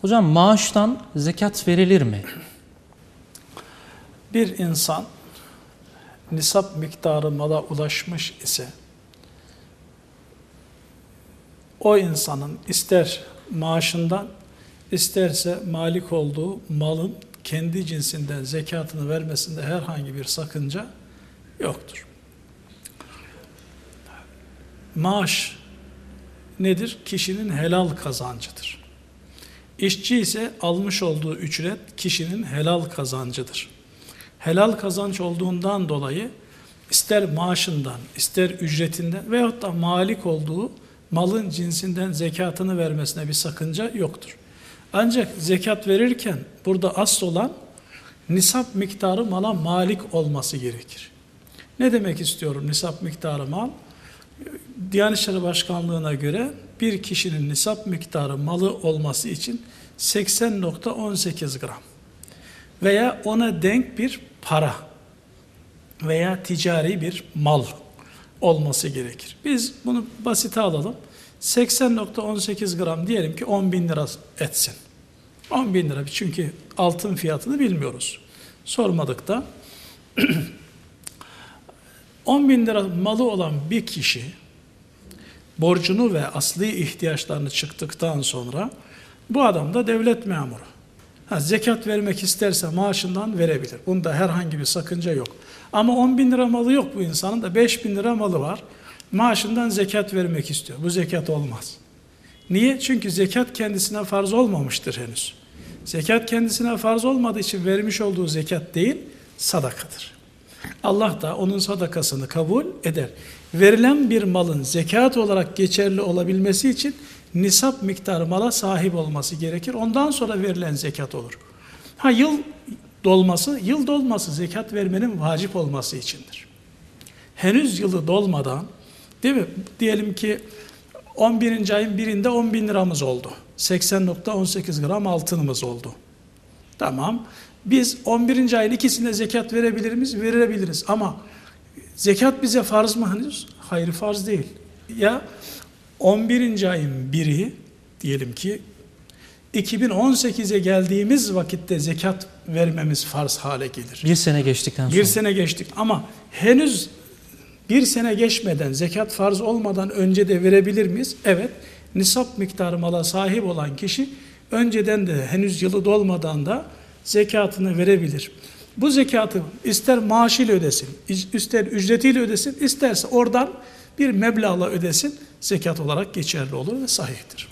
Hocam maaştan zekat verilir mi? Bir insan nisap miktarı mala ulaşmış ise o insanın ister maaşından isterse malik olduğu malın kendi cinsinden zekatını vermesinde herhangi bir sakınca yoktur. Maaş nedir? Kişinin helal kazancıdır. İşçi ise almış olduğu ücret kişinin helal kazancıdır. Helal kazanç olduğundan dolayı ister maaşından, ister ücretinden veyahut da malik olduğu malın cinsinden zekatını vermesine bir sakınca yoktur. Ancak zekat verirken burada asıl olan nisap miktarı mala malik olması gerekir. Ne demek istiyorum nisap miktarı mal? Diyanet İşleri Başkanlığı'na göre bir kişinin nisap miktarı malı olması için 80.18 gram veya ona denk bir para veya ticari bir mal olması gerekir. Biz bunu basite alalım. 80.18 gram diyelim ki 10 bin lira etsin. 10 bin lira çünkü altın fiyatını bilmiyoruz. Sormadık da 10 bin lira malı olan bir kişi borcunu ve asli ihtiyaçlarını çıktıktan sonra bu adam da devlet memuru. Ha, zekat vermek isterse maaşından verebilir. Bunda herhangi bir sakınca yok. Ama 10 bin lira malı yok bu insanın da 5 bin lira malı var. Maaşından zekat vermek istiyor. Bu zekat olmaz. Niye? Çünkü zekat kendisine farz olmamıştır henüz. Zekat kendisine farz olmadığı için vermiş olduğu zekat değil, sadakadır. Allah da onun sadakasını kabul eder. Verilen bir malın zekat olarak geçerli olabilmesi için nisap miktarı mala sahip olması gerekir. Ondan sonra verilen zekat olur. Ha yıl dolması, yıl dolması zekat vermenin vacip olması içindir. Henüz yılı dolmadan, değil mi? Diyelim ki 11. ayın birinde 10 bin liramız oldu. 80.18 gram altınımız oldu. Tamam. Biz 11. ayın ikisinde zekat verebilir miyiz? Verebiliriz. Ama zekat bize farz mı henüz? Hayır farz değil. Ya 11. ayın biri diyelim ki 2018'e geldiğimiz vakitte zekat vermemiz farz hale gelir. Bir sene geçtikten sonra. Bir sene geçtik ama henüz bir sene geçmeden zekat farz olmadan önce de verebilir miyiz? Evet. Nisap miktarı mala sahip olan kişi önceden de henüz yılı dolmadan da zekatını verebilir. Bu zekatı ister maaşıyla ödesin, ister ücretiyle ödesin, isterse oradan bir meblağla ödesin, zekat olarak geçerli olur ve sahihtir.